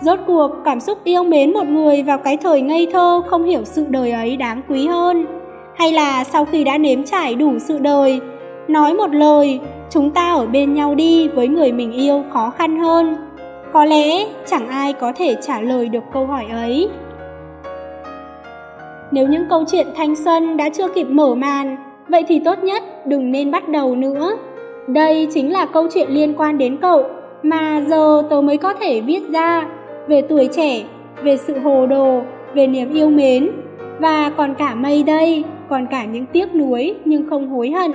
Rốt cuộc, cảm xúc yêu mến một người vào cái thời ngây thơ không hiểu sự đời ấy đáng quý hơn. Hay là sau khi đã nếm trải đủ sự đời, nói một lời, chúng ta ở bên nhau đi với người mình yêu khó khăn hơn. Có lẽ chẳng ai có thể trả lời được câu hỏi ấy. Nếu những câu chuyện thanh xuân đã chưa kịp mở màn, Vậy thì tốt nhất đừng nên bắt đầu nữa. Đây chính là câu chuyện liên quan đến cậu mà giờ tớ mới có thể viết ra về tuổi trẻ, về sự hồ đồ, về niềm yêu mến và còn cả mây đây, còn cả những tiếc nuối nhưng không hối hận.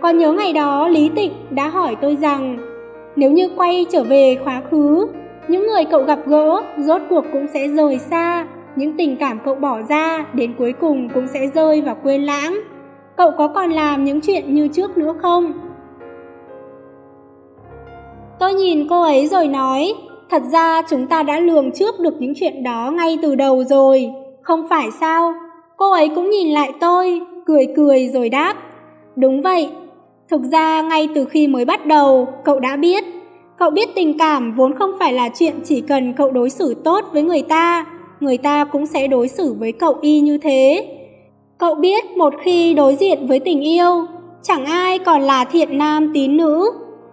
Còn nhớ ngày đó Lý Tịnh đã hỏi tôi rằng nếu như quay trở về quá khứ, những người cậu gặp gỡ rốt cuộc cũng sẽ rời xa, những tình cảm cậu bỏ ra đến cuối cùng cũng sẽ rơi vào quên lãng cậu có còn làm những chuyện như trước nữa không? Tôi nhìn cô ấy rồi nói, thật ra chúng ta đã lường trước được những chuyện đó ngay từ đầu rồi, không phải sao? Cô ấy cũng nhìn lại tôi, cười cười rồi đáp, đúng vậy, thực ra ngay từ khi mới bắt đầu, cậu đã biết. Cậu biết tình cảm vốn không phải là chuyện chỉ cần cậu đối xử tốt với người ta, người ta cũng sẽ đối xử với cậu y như thế. Cậu biết một khi đối diện với tình yêu, chẳng ai còn là thiện nam tín nữ,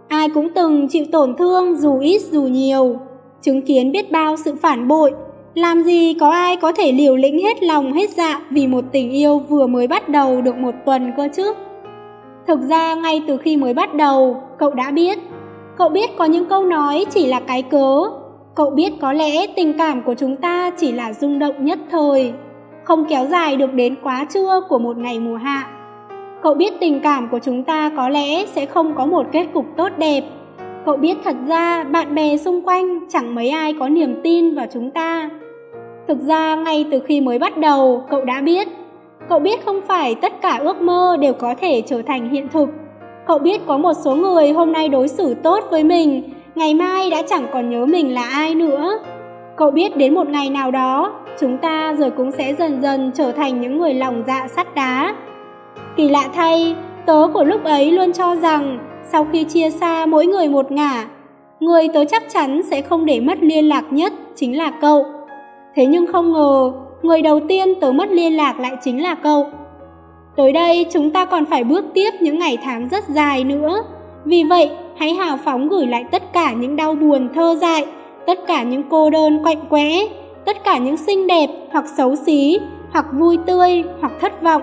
ai cũng từng chịu tổn thương dù ít dù nhiều, chứng kiến biết bao sự phản bội, làm gì có ai có thể liều lĩnh hết lòng hết dạ vì một tình yêu vừa mới bắt đầu được một tuần cơ chứ. Thực ra ngay từ khi mới bắt đầu, cậu đã biết. Cậu biết có những câu nói chỉ là cái cớ, Cậu biết có lẽ tình cảm của chúng ta chỉ là rung động nhất thời, không kéo dài được đến quá trưa của một ngày mùa hạ. Cậu biết tình cảm của chúng ta có lẽ sẽ không có một kết cục tốt đẹp. Cậu biết thật ra bạn bè xung quanh chẳng mấy ai có niềm tin vào chúng ta. Thực ra ngay từ khi mới bắt đầu, cậu đã biết. Cậu biết không phải tất cả ước mơ đều có thể trở thành hiện thực. Cậu biết có một số người hôm nay đối xử tốt với mình, ngày mai đã chẳng còn nhớ mình là ai nữa. Cậu biết đến một ngày nào đó, chúng ta rồi cũng sẽ dần dần trở thành những người lòng dạ sắt đá. Kỳ lạ thay, tớ của lúc ấy luôn cho rằng sau khi chia xa mỗi người một ngả, người tớ chắc chắn sẽ không để mất liên lạc nhất chính là cậu. Thế nhưng không ngờ, người đầu tiên tớ mất liên lạc lại chính là cậu. Tới đây chúng ta còn phải bước tiếp những ngày tháng rất dài nữa. Vì vậy, hãy hào phóng gửi lại tất cả những đau buồn thơ dại, tất cả những cô đơn quạnh quẽ, tất cả những xinh đẹp hoặc xấu xí, hoặc vui tươi hoặc thất vọng,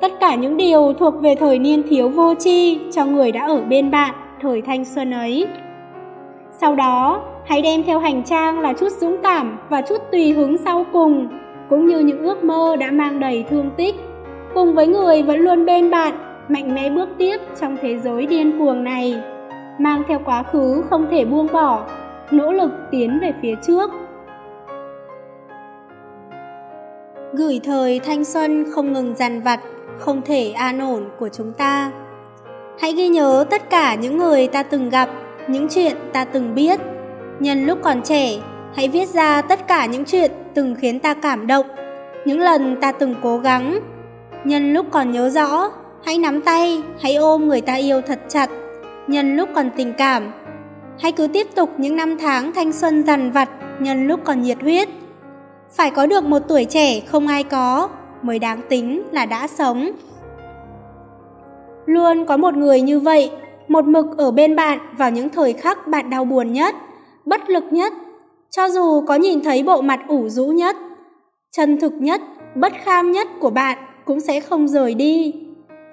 tất cả những điều thuộc về thời niên thiếu vô tri cho người đã ở bên bạn thời thanh xuân ấy. Sau đó, hãy đem theo hành trang là chút dũng cảm và chút tùy hứng sau cùng, cũng như những ước mơ đã mang đầy thương tích, cùng với người vẫn luôn bên bạn, mạnh mẽ bước tiếp trong thế giới điên cuồng này, mang theo quá khứ không thể buông bỏ, nỗ lực tiến về phía trước. Gửi thời thanh xuân không ngừng dằn vặt, không thể an ổn của chúng ta. Hãy ghi nhớ tất cả những người ta từng gặp, những chuyện ta từng biết, Nhân lúc còn trẻ, hãy viết ra tất cả những chuyện từng khiến ta cảm động, những lần ta từng cố gắng. Nhân lúc còn nhớ rõ, hãy nắm tay, hãy ôm người ta yêu thật chặt. Nhân lúc còn tình cảm, hãy cứ tiếp tục những năm tháng thanh xuân dằn vặt nhân lúc còn nhiệt huyết. Phải có được một tuổi trẻ không ai có, mới đáng tính là đã sống. Luôn có một người như vậy, một mực ở bên bạn vào những thời khắc bạn đau buồn nhất bất lực nhất, cho dù có nhìn thấy bộ mặt ủ rũ nhất, chân thực nhất, bất kham nhất của bạn cũng sẽ không rời đi.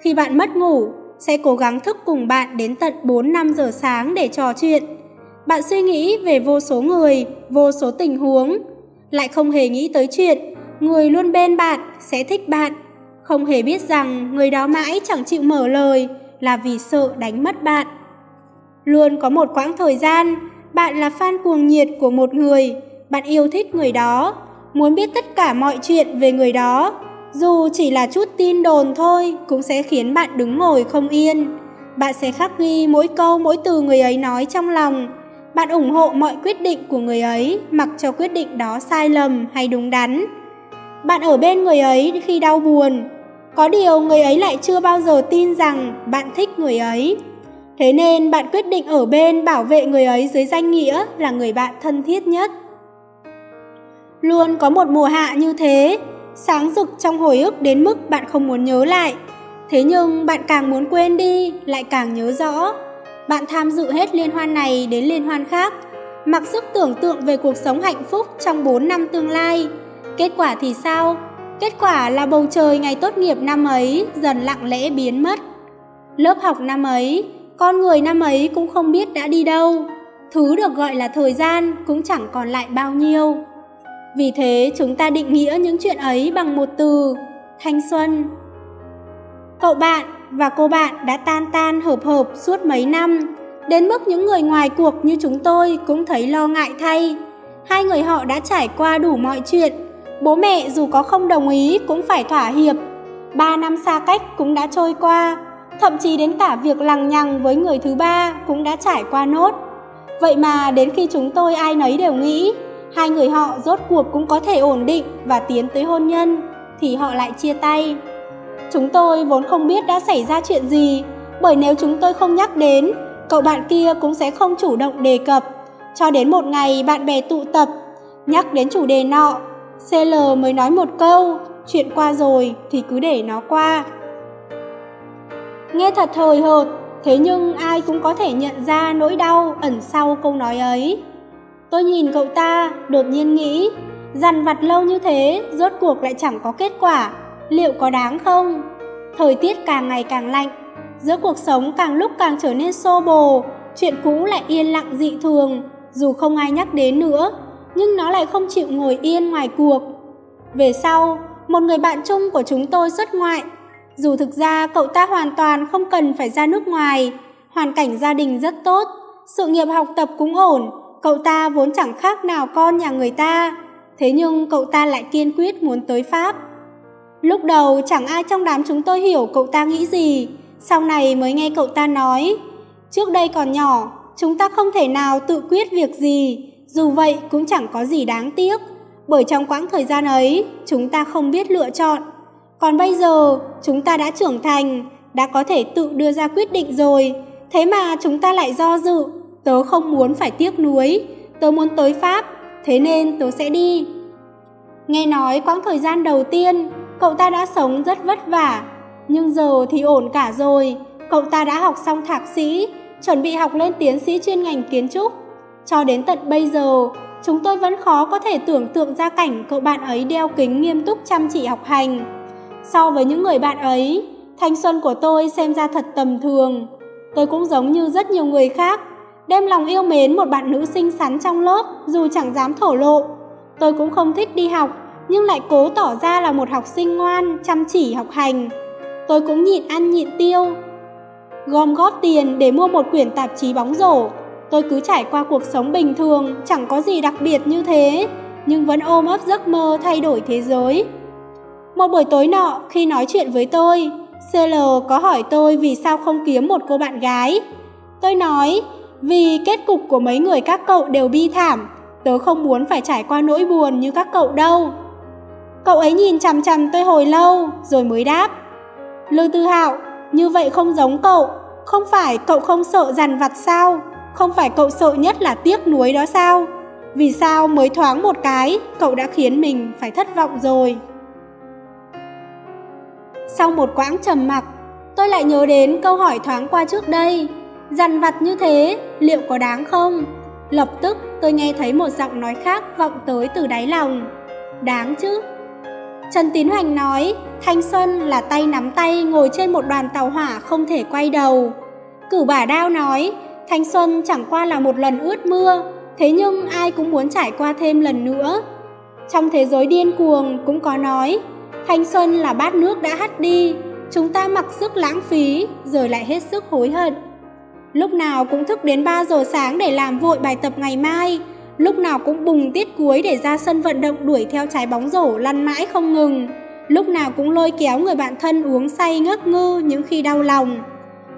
Khi bạn mất ngủ, sẽ cố gắng thức cùng bạn đến tận 4-5 giờ sáng để trò chuyện. Bạn suy nghĩ về vô số người, vô số tình huống, lại không hề nghĩ tới chuyện người luôn bên bạn sẽ thích bạn, không hề biết rằng người đó mãi chẳng chịu mở lời là vì sợ đánh mất bạn. Luôn có một quãng thời gian bạn là fan cuồng nhiệt của một người, bạn yêu thích người đó, muốn biết tất cả mọi chuyện về người đó, dù chỉ là chút tin đồn thôi cũng sẽ khiến bạn đứng ngồi không yên. Bạn sẽ khắc ghi mỗi câu mỗi từ người ấy nói trong lòng. Bạn ủng hộ mọi quyết định của người ấy, mặc cho quyết định đó sai lầm hay đúng đắn. Bạn ở bên người ấy khi đau buồn, có điều người ấy lại chưa bao giờ tin rằng bạn thích người ấy. Thế nên bạn quyết định ở bên bảo vệ người ấy dưới danh nghĩa là người bạn thân thiết nhất. Luôn có một mùa hạ như thế, sáng rực trong hồi ức đến mức bạn không muốn nhớ lại. Thế nhưng bạn càng muốn quên đi, lại càng nhớ rõ. Bạn tham dự hết liên hoan này đến liên hoan khác, mặc sức tưởng tượng về cuộc sống hạnh phúc trong 4 năm tương lai. Kết quả thì sao? Kết quả là bầu trời ngày tốt nghiệp năm ấy dần lặng lẽ biến mất. Lớp học năm ấy, con người năm ấy cũng không biết đã đi đâu, thứ được gọi là thời gian cũng chẳng còn lại bao nhiêu. Vì thế chúng ta định nghĩa những chuyện ấy bằng một từ, thanh xuân. Cậu bạn và cô bạn đã tan tan hợp hợp suốt mấy năm, đến mức những người ngoài cuộc như chúng tôi cũng thấy lo ngại thay. Hai người họ đã trải qua đủ mọi chuyện, bố mẹ dù có không đồng ý cũng phải thỏa hiệp. Ba năm xa cách cũng đã trôi qua, thậm chí đến cả việc lằng nhằng với người thứ ba cũng đã trải qua nốt. Vậy mà đến khi chúng tôi ai nấy đều nghĩ hai người họ rốt cuộc cũng có thể ổn định và tiến tới hôn nhân thì họ lại chia tay. Chúng tôi vốn không biết đã xảy ra chuyện gì, bởi nếu chúng tôi không nhắc đến, cậu bạn kia cũng sẽ không chủ động đề cập. Cho đến một ngày bạn bè tụ tập, nhắc đến chủ đề nọ, CL mới nói một câu, chuyện qua rồi thì cứ để nó qua. Nghe thật hời hợt, thế nhưng ai cũng có thể nhận ra nỗi đau ẩn sau câu nói ấy. Tôi nhìn cậu ta, đột nhiên nghĩ, dằn vặt lâu như thế, rốt cuộc lại chẳng có kết quả, liệu có đáng không? Thời tiết càng ngày càng lạnh, giữa cuộc sống càng lúc càng trở nên xô bồ, chuyện cũ lại yên lặng dị thường, dù không ai nhắc đến nữa, nhưng nó lại không chịu ngồi yên ngoài cuộc. Về sau, một người bạn chung của chúng tôi xuất ngoại. Dù thực ra cậu ta hoàn toàn không cần phải ra nước ngoài, hoàn cảnh gia đình rất tốt, sự nghiệp học tập cũng ổn, cậu ta vốn chẳng khác nào con nhà người ta. Thế nhưng cậu ta lại kiên quyết muốn tới Pháp. Lúc đầu chẳng ai trong đám chúng tôi hiểu cậu ta nghĩ gì, sau này mới nghe cậu ta nói. Trước đây còn nhỏ, chúng ta không thể nào tự quyết việc gì, dù vậy cũng chẳng có gì đáng tiếc, bởi trong quãng thời gian ấy, chúng ta không biết lựa chọn. Còn bây giờ, chúng ta đã trưởng thành, đã có thể tự đưa ra quyết định rồi, thế mà chúng ta lại do dự, tớ không muốn phải tiếc nuối, tớ muốn tới Pháp, thế nên tớ sẽ đi. Nghe nói quãng thời gian đầu tiên, cậu ta đã sống rất vất vả, nhưng giờ thì ổn cả rồi, cậu ta đã học xong thạc sĩ, chuẩn bị học lên tiến sĩ chuyên ngành kiến trúc. Cho đến tận bây giờ, chúng tôi vẫn khó có thể tưởng tượng ra cảnh cậu bạn ấy đeo kính nghiêm túc chăm chỉ học hành. So với những người bạn ấy, thanh xuân của tôi xem ra thật tầm thường. Tôi cũng giống như rất nhiều người khác, đem lòng yêu mến một bạn nữ xinh xắn trong lớp dù chẳng dám thổ lộ. Tôi cũng không thích đi học, nhưng lại cố tỏ ra là một học sinh ngoan, chăm chỉ học hành. Tôi cũng nhịn ăn nhịn tiêu, gom góp tiền để mua một quyển tạp chí bóng rổ. Tôi cứ trải qua cuộc sống bình thường, chẳng có gì đặc biệt như thế, nhưng vẫn ôm ấp giấc mơ thay đổi thế giới. Một buổi tối nọ, khi nói chuyện với tôi, CL có hỏi tôi vì sao không kiếm một cô bạn gái. Tôi nói, vì kết cục của mấy người các cậu đều bi thảm, tớ không muốn phải trải qua nỗi buồn như các cậu đâu. Cậu ấy nhìn chằm chằm tôi hồi lâu, rồi mới đáp. Lư Tư Hạo, như vậy không giống cậu, không phải cậu không sợ dằn vặt sao? Không phải cậu sợ nhất là tiếc nuối đó sao? Vì sao mới thoáng một cái, cậu đã khiến mình phải thất vọng rồi? Sau một quãng trầm mặc, tôi lại nhớ đến câu hỏi thoáng qua trước đây. Dằn vặt như thế, liệu có đáng không? Lập tức tôi nghe thấy một giọng nói khác vọng tới từ đáy lòng. Đáng chứ? Trần Tín Hoành nói, thanh xuân là tay nắm tay ngồi trên một đoàn tàu hỏa không thể quay đầu. Cử Bả đao nói, thanh xuân chẳng qua là một lần ướt mưa, thế nhưng ai cũng muốn trải qua thêm lần nữa. Trong thế giới điên cuồng cũng có nói, thanh xuân là bát nước đã hắt đi, chúng ta mặc sức lãng phí, rồi lại hết sức hối hận. Lúc nào cũng thức đến 3 giờ sáng để làm vội bài tập ngày mai, lúc nào cũng bùng tiết cuối để ra sân vận động đuổi theo trái bóng rổ lăn mãi không ngừng, lúc nào cũng lôi kéo người bạn thân uống say ngất ngư những khi đau lòng.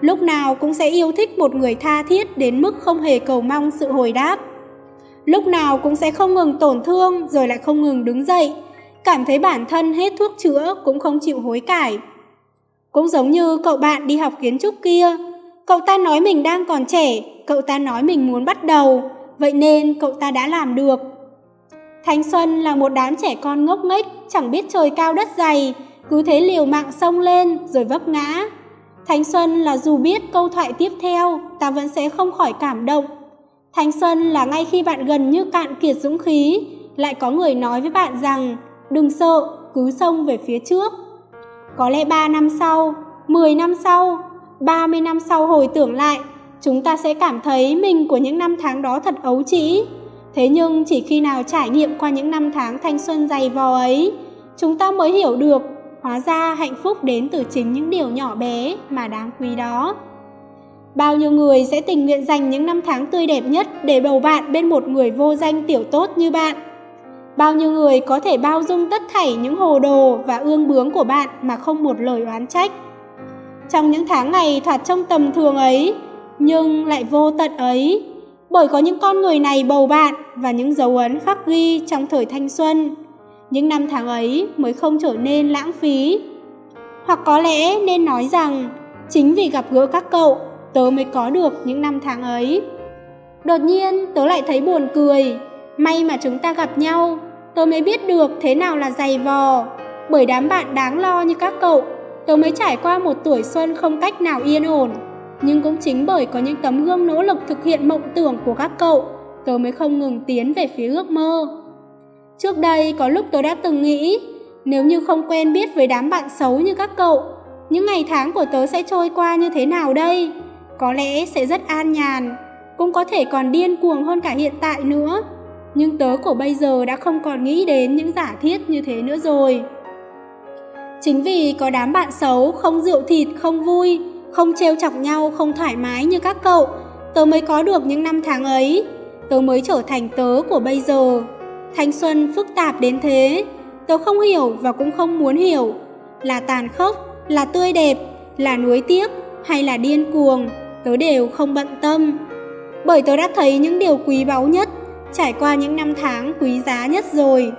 Lúc nào cũng sẽ yêu thích một người tha thiết đến mức không hề cầu mong sự hồi đáp. Lúc nào cũng sẽ không ngừng tổn thương rồi lại không ngừng đứng dậy, cảm thấy bản thân hết thuốc chữa cũng không chịu hối cải. Cũng giống như cậu bạn đi học kiến trúc kia, cậu ta nói mình đang còn trẻ, cậu ta nói mình muốn bắt đầu, vậy nên cậu ta đã làm được. Thanh Xuân là một đám trẻ con ngốc nghếch, chẳng biết trời cao đất dày, cứ thế liều mạng xông lên rồi vấp ngã. Thanh Xuân là dù biết câu thoại tiếp theo, ta vẫn sẽ không khỏi cảm động. Thanh Xuân là ngay khi bạn gần như cạn kiệt dũng khí, lại có người nói với bạn rằng đừng sợ, cứ xông về phía trước. Có lẽ 3 năm sau, 10 năm sau, 30 năm sau hồi tưởng lại, chúng ta sẽ cảm thấy mình của những năm tháng đó thật ấu trĩ. Thế nhưng chỉ khi nào trải nghiệm qua những năm tháng thanh xuân dày vò ấy, chúng ta mới hiểu được hóa ra hạnh phúc đến từ chính những điều nhỏ bé mà đáng quý đó. Bao nhiêu người sẽ tình nguyện dành những năm tháng tươi đẹp nhất để bầu bạn bên một người vô danh tiểu tốt như bạn. Bao nhiêu người có thể bao dung tất thảy những hồ đồ và ương bướng của bạn mà không một lời oán trách. Trong những tháng ngày thoạt trông tầm thường ấy, nhưng lại vô tận ấy, bởi có những con người này bầu bạn và những dấu ấn khắc ghi trong thời thanh xuân. Những năm tháng ấy mới không trở nên lãng phí. Hoặc có lẽ nên nói rằng, chính vì gặp gỡ các cậu, tớ mới có được những năm tháng ấy. Đột nhiên, tớ lại thấy buồn cười. May mà chúng ta gặp nhau, tớ mới biết được thế nào là dày vò. Bởi đám bạn đáng lo như các cậu, tớ mới trải qua một tuổi xuân không cách nào yên ổn nhưng cũng chính bởi có những tấm gương nỗ lực thực hiện mộng tưởng của các cậu, tớ mới không ngừng tiến về phía ước mơ. Trước đây có lúc tớ đã từng nghĩ, nếu như không quen biết với đám bạn xấu như các cậu, những ngày tháng của tớ sẽ trôi qua như thế nào đây? Có lẽ sẽ rất an nhàn. cũng có thể còn điên cuồng hơn cả hiện tại nữa. Nhưng tớ của bây giờ đã không còn nghĩ đến những giả thiết như thế nữa rồi. Chính vì có đám bạn xấu, không rượu thịt, không vui, không trêu chọc nhau, không thoải mái như các cậu, tớ mới có được những năm tháng ấy. Tớ mới trở thành tớ của bây giờ. Thanh xuân phức tạp đến thế, tớ không hiểu và cũng không muốn hiểu. Là tàn khốc, là tươi đẹp, là nuối tiếc hay là điên cuồng, tớ đều không bận tâm. Bởi tớ đã thấy những điều quý báu nhất, trải qua những năm tháng quý giá nhất rồi.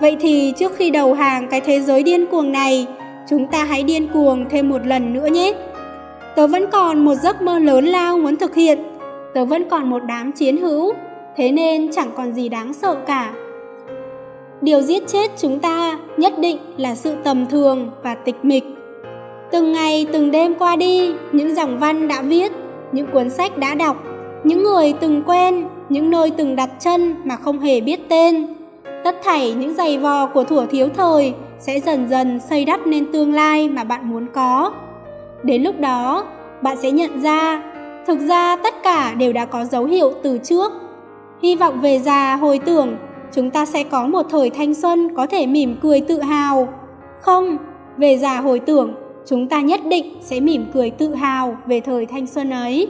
Vậy thì trước khi đầu hàng cái thế giới điên cuồng này, chúng ta hãy điên cuồng thêm một lần nữa nhé. Tớ vẫn còn một giấc mơ lớn lao muốn thực hiện, tớ vẫn còn một đám chiến hữu, thế nên chẳng còn gì đáng sợ cả. Điều giết chết chúng ta nhất định là sự tầm thường và tịch mịch. Từng ngày từng đêm qua đi, những dòng văn đã viết, những cuốn sách đã đọc, những người từng quen, những nơi từng đặt chân mà không hề biết tên. Tất thảy những giày vò của thủa thiếu thời sẽ dần dần xây đắp nên tương lai mà bạn muốn có. Đến lúc đó, bạn sẽ nhận ra, thực ra tất cả đều đã có dấu hiệu từ trước. Hy vọng về già hồi tưởng, chúng ta sẽ có một thời thanh xuân có thể mỉm cười tự hào. Không, về già hồi tưởng, chúng ta nhất định sẽ mỉm cười tự hào về thời thanh xuân ấy.